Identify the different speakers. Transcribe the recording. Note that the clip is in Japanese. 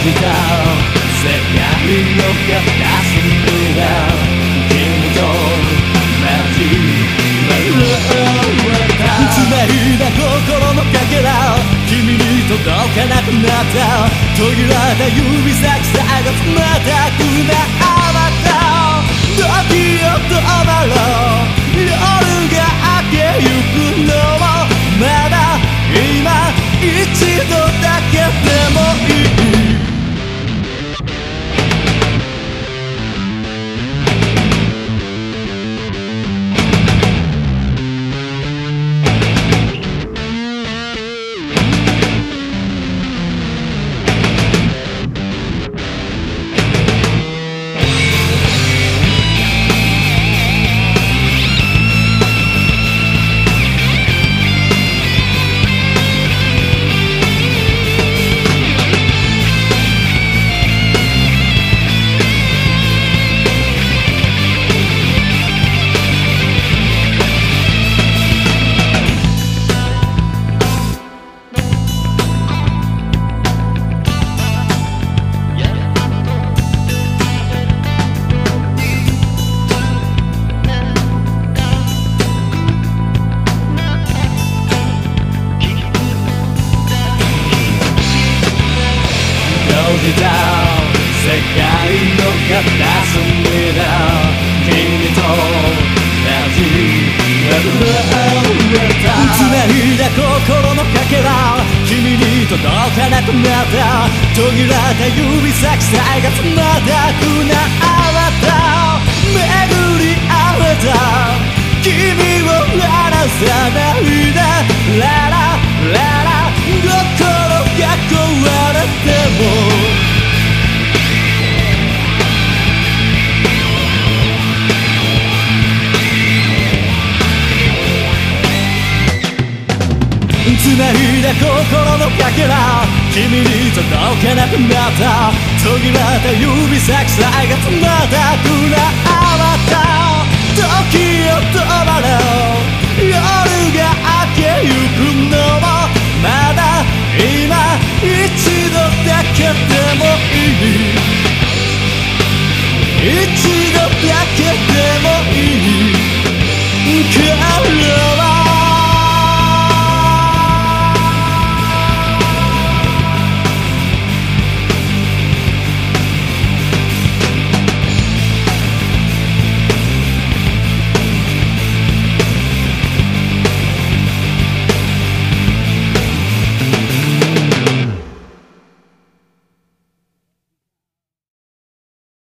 Speaker 1: 世界の片隅が君と同じ繋いだ心のかけら君に届かなくなった途切れた指先さえが冷たくなあった時を止まろうじた。世界の片隅だ君と同じ繋いだ心のかけら君に届かなくなった途切れた指先さえが冷たくなった巡り繋いだ心のかけら君に届けなくなった。途切れた指先さえが冷た。くなった時を止まろう。